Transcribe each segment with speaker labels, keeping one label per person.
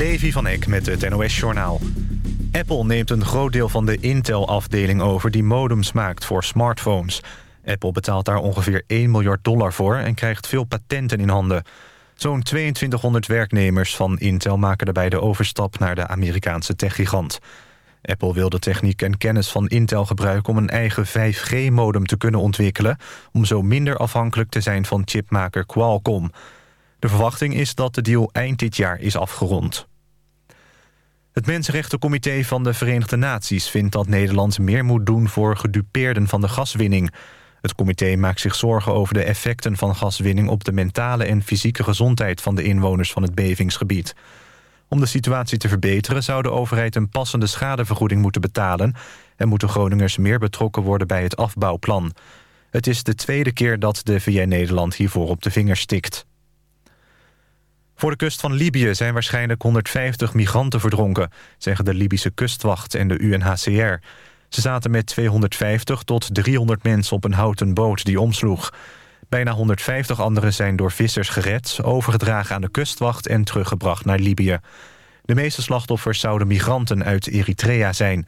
Speaker 1: Levi van Eck met het NOS-journaal. Apple neemt een groot deel van de Intel-afdeling over... die modems maakt voor smartphones. Apple betaalt daar ongeveer 1 miljard dollar voor... en krijgt veel patenten in handen. Zo'n 2200 werknemers van Intel maken daarbij de overstap... naar de Amerikaanse techgigant. Apple wil de techniek en kennis van Intel gebruiken... om een eigen 5G-modem te kunnen ontwikkelen... om zo minder afhankelijk te zijn van chipmaker Qualcomm... De verwachting is dat de deal eind dit jaar is afgerond. Het Mensenrechtencomité van de Verenigde Naties vindt dat Nederland meer moet doen voor gedupeerden van de gaswinning. Het comité maakt zich zorgen over de effecten van gaswinning op de mentale en fysieke gezondheid van de inwoners van het bevingsgebied. Om de situatie te verbeteren zou de overheid een passende schadevergoeding moeten betalen en moeten Groningers meer betrokken worden bij het afbouwplan. Het is de tweede keer dat de VN Nederland hiervoor op de vinger stikt. Voor de kust van Libië zijn waarschijnlijk 150 migranten verdronken... zeggen de Libische kustwacht en de UNHCR. Ze zaten met 250 tot 300 mensen op een houten boot die omsloeg. Bijna 150 anderen zijn door vissers gered... overgedragen aan de kustwacht en teruggebracht naar Libië. De meeste slachtoffers zouden migranten uit Eritrea zijn.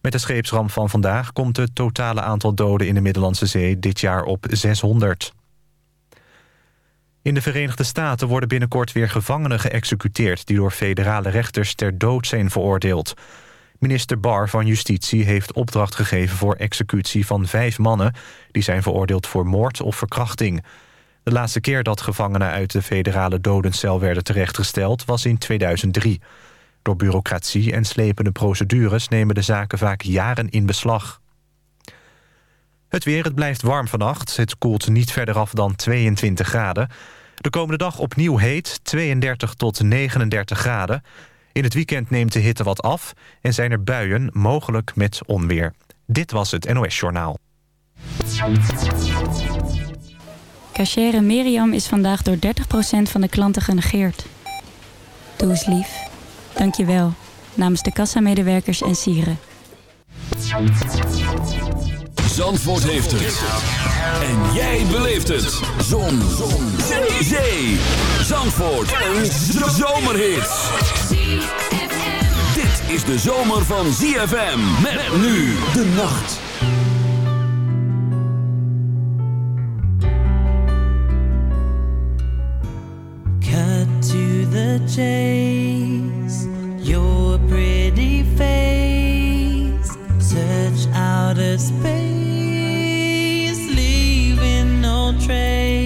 Speaker 1: Met de scheepsramp van vandaag komt het totale aantal doden in de Middellandse Zee... dit jaar op 600. In de Verenigde Staten worden binnenkort weer gevangenen geëxecuteerd... die door federale rechters ter dood zijn veroordeeld. Minister Barr van Justitie heeft opdracht gegeven voor executie van vijf mannen... die zijn veroordeeld voor moord of verkrachting. De laatste keer dat gevangenen uit de federale dodencel werden terechtgesteld... was in 2003. Door bureaucratie en slepende procedures nemen de zaken vaak jaren in beslag. Het weer, het blijft warm vannacht. Het koelt niet verder af dan 22 graden. De komende dag opnieuw heet, 32 tot 39 graden. In het weekend neemt de hitte wat af en zijn er buien, mogelijk met onweer. Dit was het NOS Journaal.
Speaker 2: Cachere Miriam is vandaag door 30% van de klanten genegeerd. Doe eens lief. Dank je wel. Namens de kassamedewerkers en sieren.
Speaker 3: Zandvoort heeft het. En jij beleeft het. Zon. Zon. Zee. Zandvoort. Een zomerhit. Dit is de zomer van ZFM. Met nu de nacht.
Speaker 4: Cut to the chase. Your pretty face. Search outer space. Leaving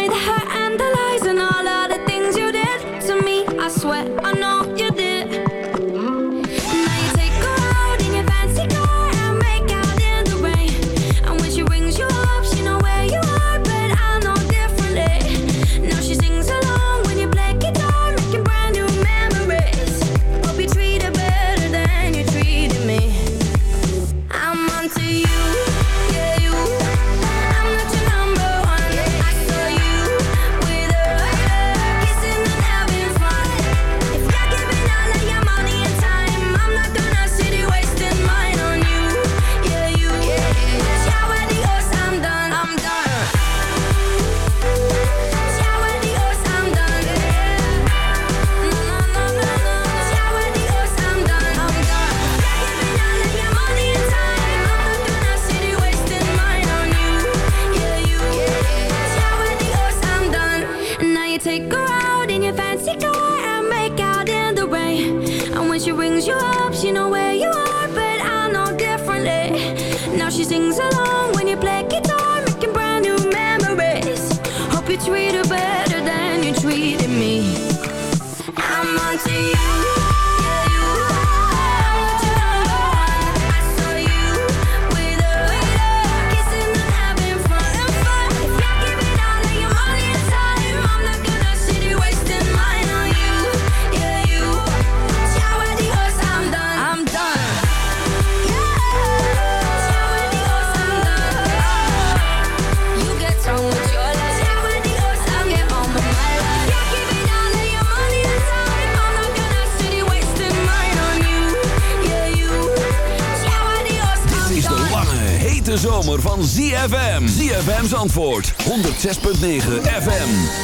Speaker 3: Antwoord 106.9 FM.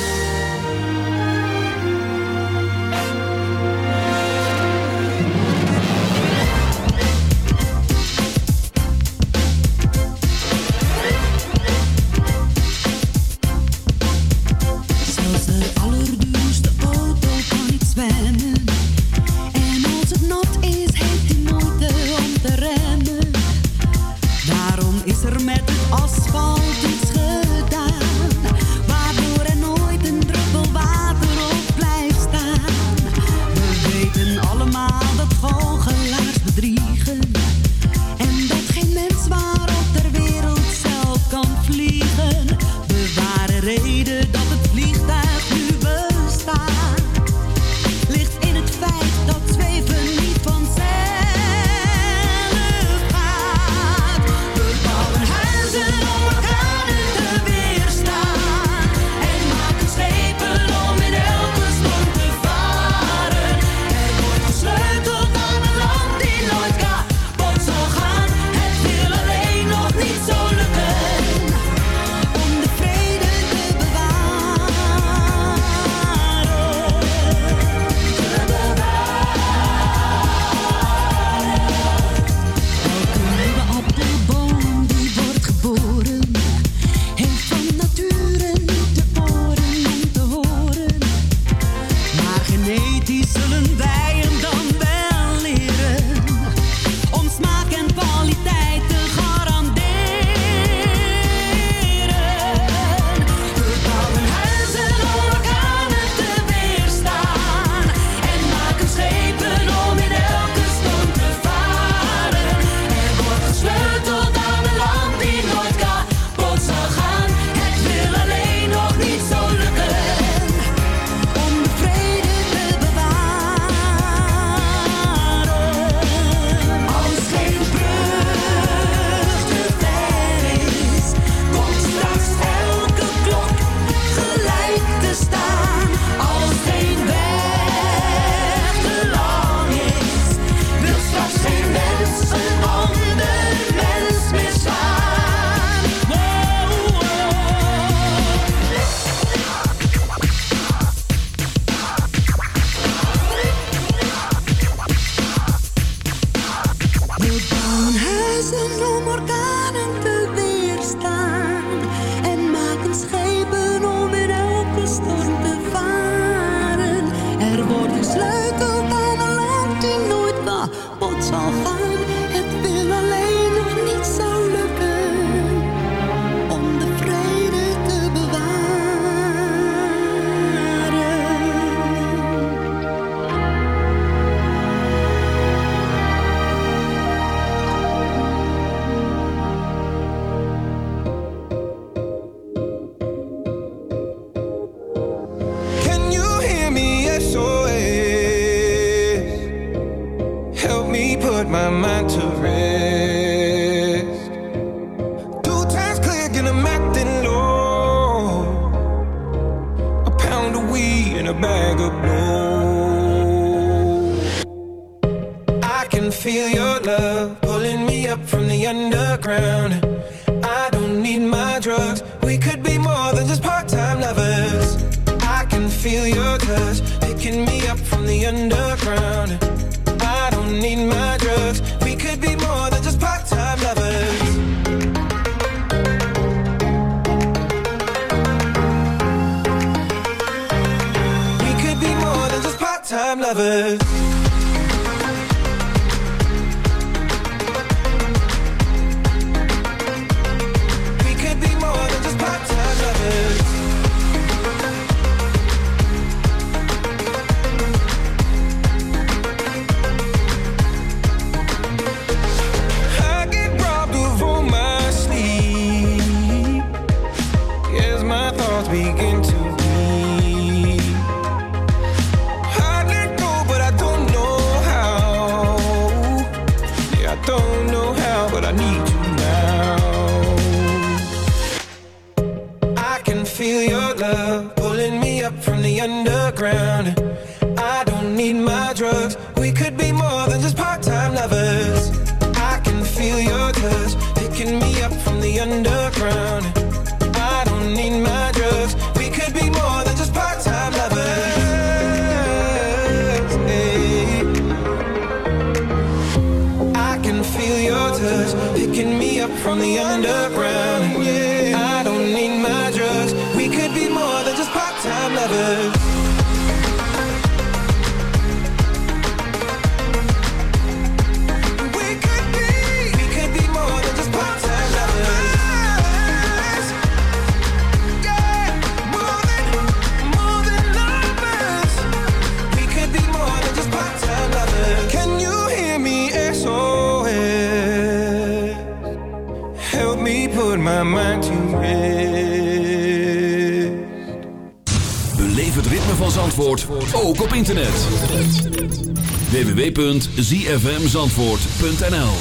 Speaker 3: www.zfmzandvoort.nl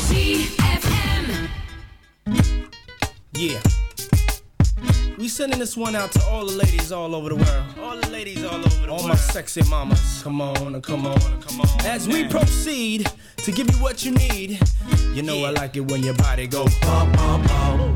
Speaker 5: Yeah. We sending this one out to all the ladies all over the world. All the ladies all over the all world. All my sexy mamas. Come on, come on, come on. As we proceed to give you what you need. You know I like it when your body go pop, pop, pop.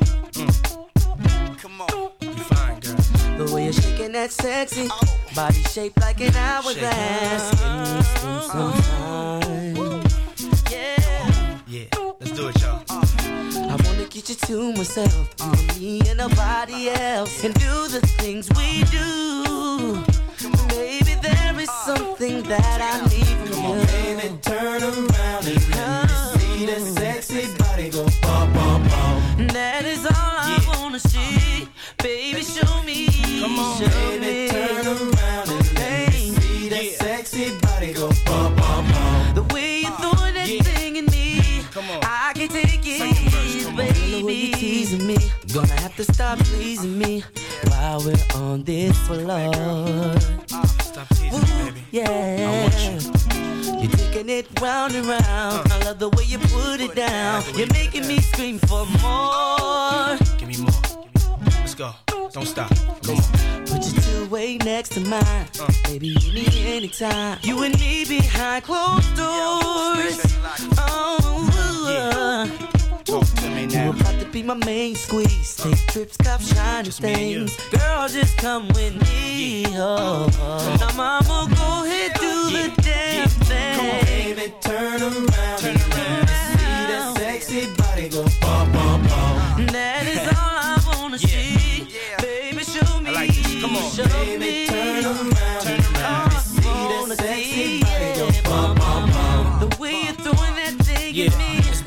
Speaker 6: The way you're shaking that sexy body shaped like an hourglass. Give me some, some time. Yeah.
Speaker 5: Yeah, let's do it, y'all.
Speaker 6: I wanna get you to myself, you and me and nobody else, and do the things we do. Maybe there is something that I need from
Speaker 7: Come
Speaker 6: you.
Speaker 7: on, baby, turn around and let me see that sexy body go bum, bum, bum.
Speaker 6: That is all I wanna see. Baby, show me.
Speaker 7: Come on,
Speaker 6: show
Speaker 7: baby,
Speaker 6: me.
Speaker 7: turn around and let me see that sexy body go bum, bum, bum.
Speaker 6: The way you're uh, throwing that thing in me, come on. I can't take it, baby. The way you're teasing me, gonna have to stop pleasing me while we're on this floor.
Speaker 5: Uh, stop teasing me, baby.
Speaker 6: Yeah. I want you. You're taking it round and round. Uh. I love the way you put it down. You're making me scream for more.
Speaker 5: Give me more. Go. Don't stop. Come on.
Speaker 6: Put your two way next to mine. Uh. Baby, you need anytime. You and me behind closed doors. Oh, uh.
Speaker 5: Talk to me now.
Speaker 6: you about to be my main squeeze. Take trips, cop shiny
Speaker 5: Just me
Speaker 6: things. Girl, just come with me. Yeah. Oh, now mama, go ahead, do the damn thing.
Speaker 5: Come on,
Speaker 6: Baby,
Speaker 7: turn around let me see that sexy body go bum, bum, bum.
Speaker 6: That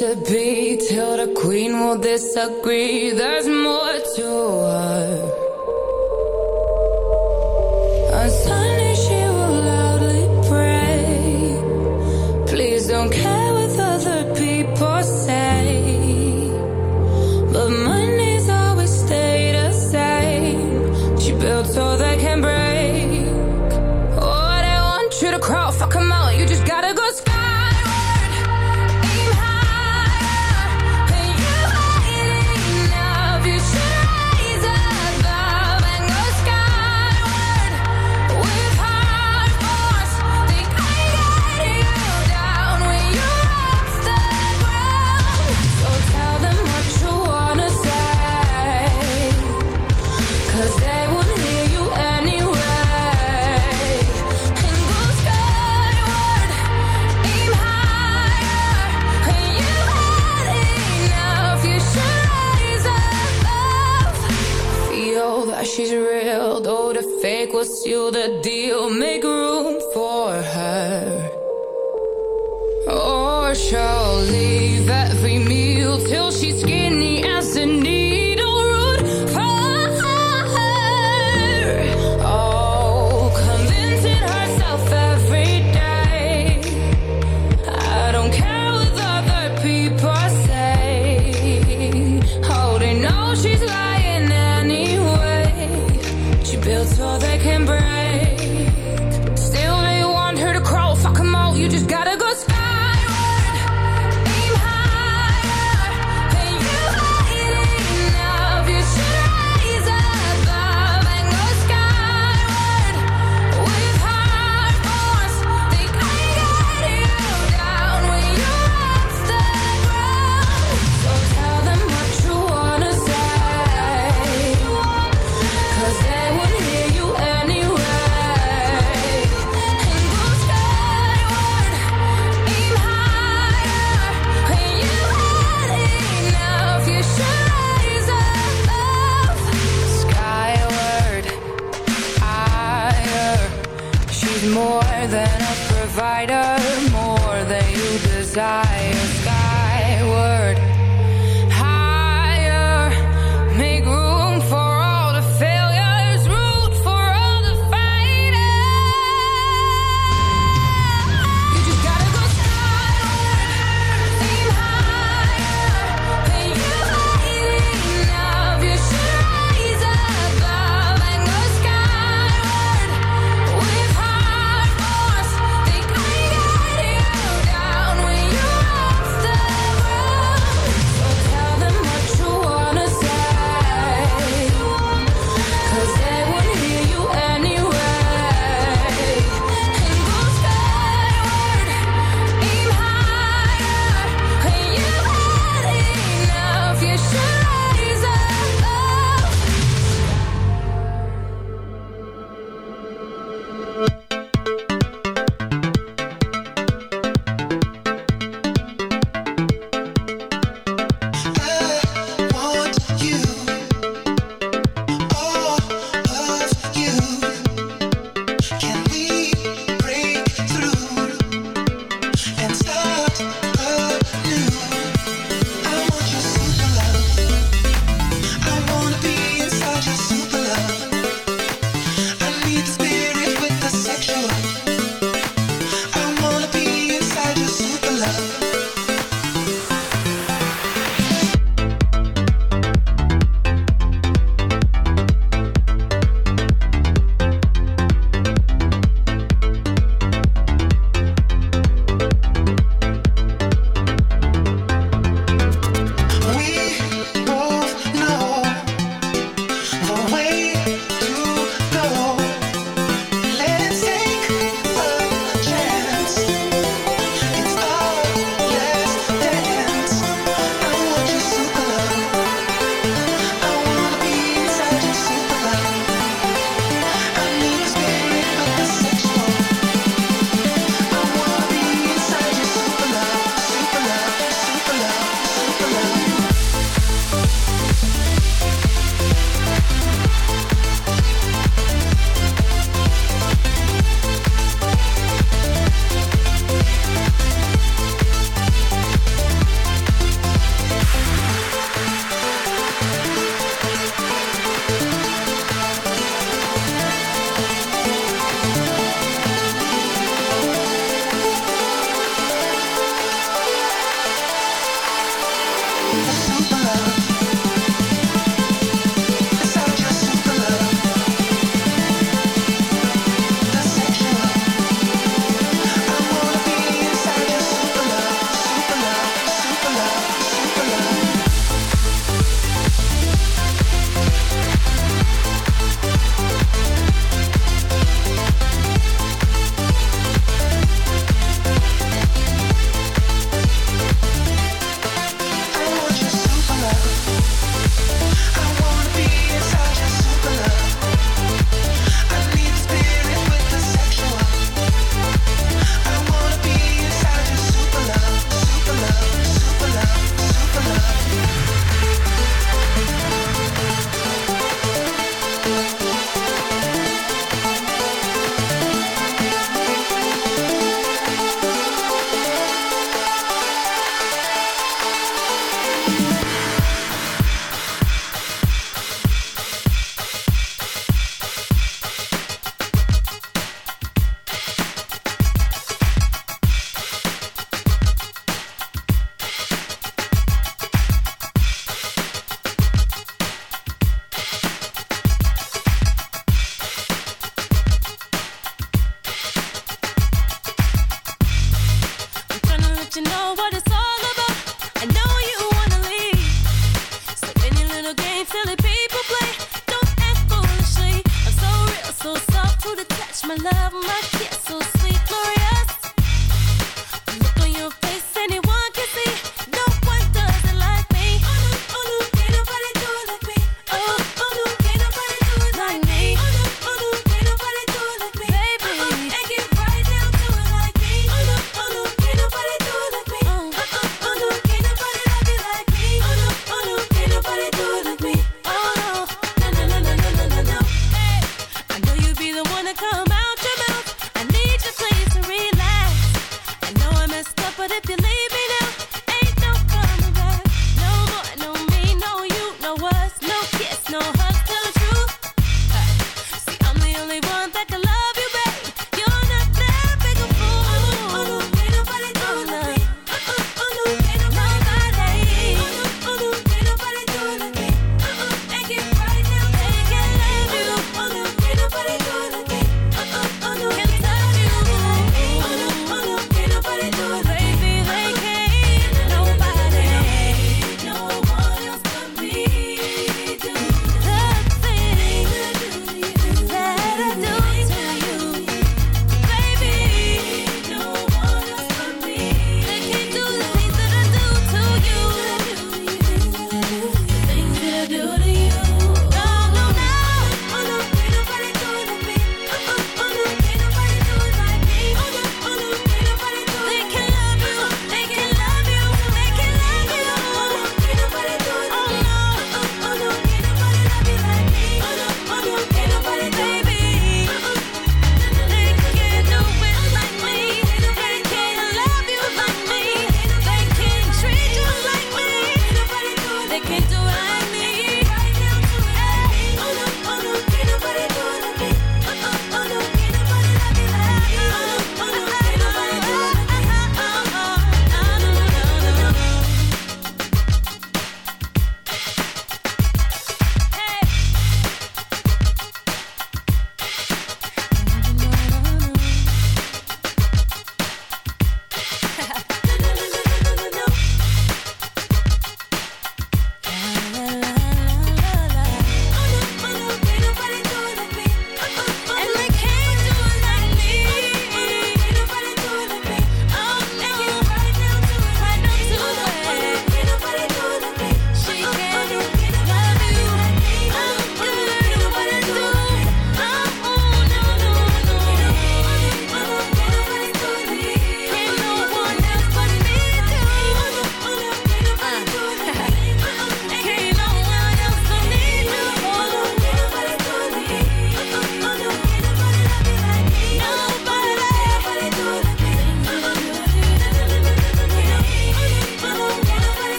Speaker 8: To
Speaker 9: be till the queen will disagree. There's more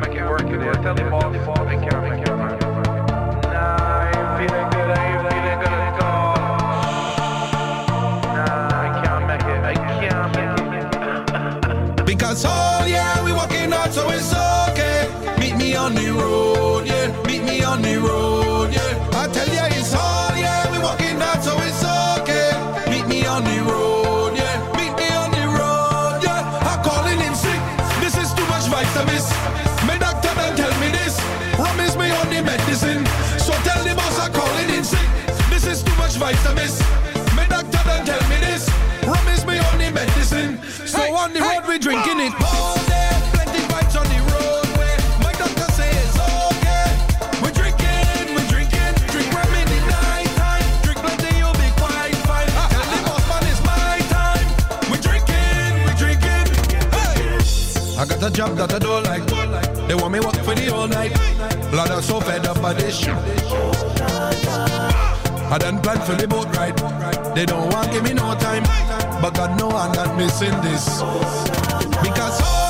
Speaker 10: make it work. Tell them all,
Speaker 11: tell them all, the, can't job that I don't like. They want me work for the whole night. Lord, I'm so fed up by this shit. I done planned for the boat ride. They don't want give me no time. But God know I'm not missing this. Because oh,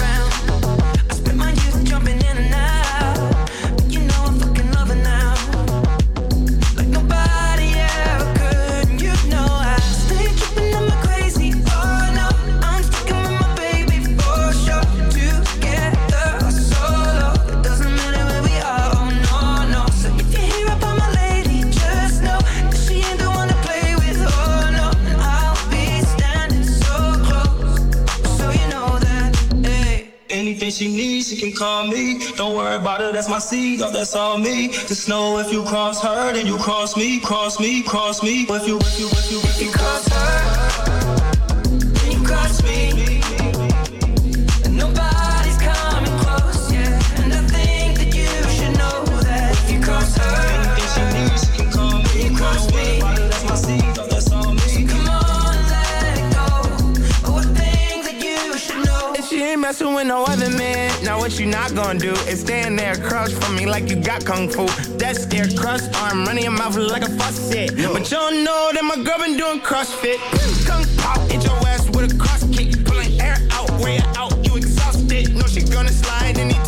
Speaker 12: anything she needs, she can call me. Don't worry about her, that's my seed, oh, that's all me. Just know if you cross her, then you cross me, cross me, cross me. If you, if you, if you, if you cross her,
Speaker 4: then you cross me. Nobody's coming close. And I think that you should know that if you cross her,
Speaker 12: she needs, she can call me. That's my seed, that's all me.
Speaker 4: Come on.
Speaker 13: ain't messing with no what you not gonna do is stand there, crouch for me like you got kung fu. That stare crust arm, running your mouth like a faucet. Yo. But y'all know that my girl been doing CrossFit. Kung pop, hit your ass with a cross kick. Pulling air out, way out, you exhausted. No, she gonna slide any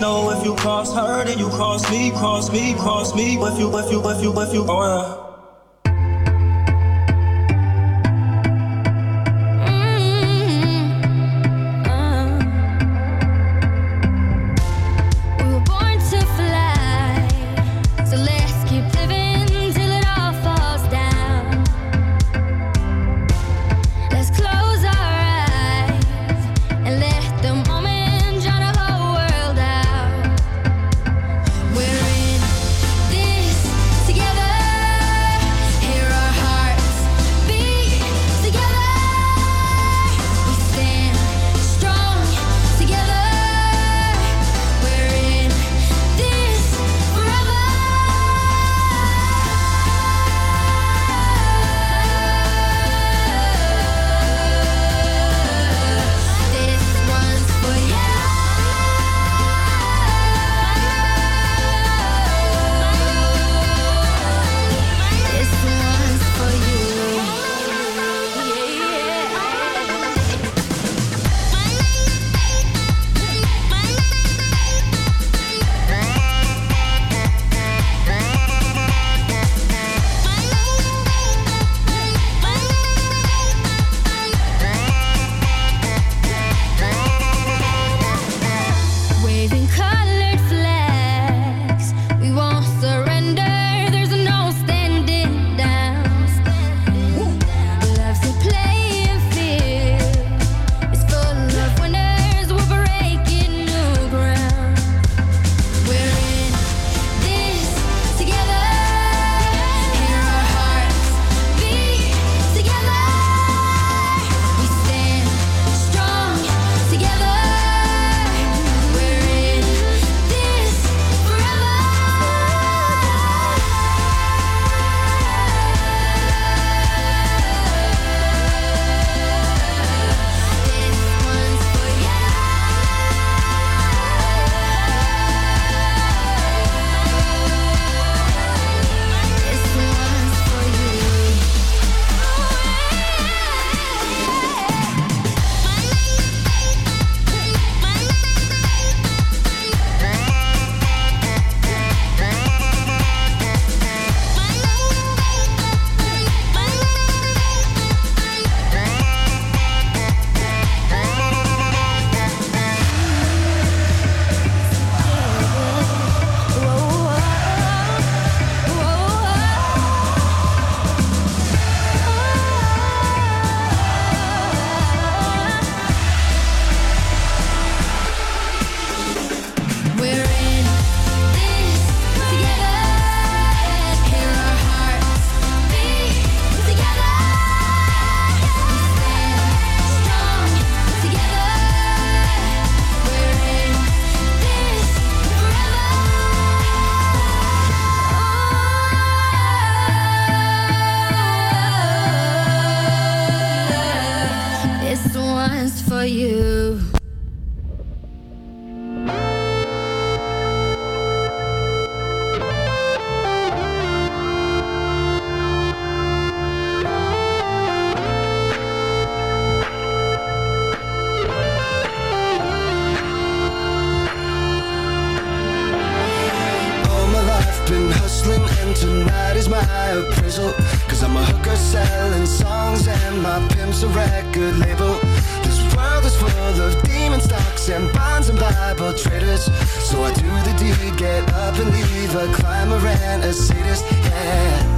Speaker 13: know if you
Speaker 12: cross her, then you cross me, cross me, cross me. If you, if you, if you, if you, oh
Speaker 4: yeah.
Speaker 12: My
Speaker 14: a record label. This world is full of demon stocks and bonds and Bible traders. So I do the deed, get up and leave a climber and a sadist. Yeah.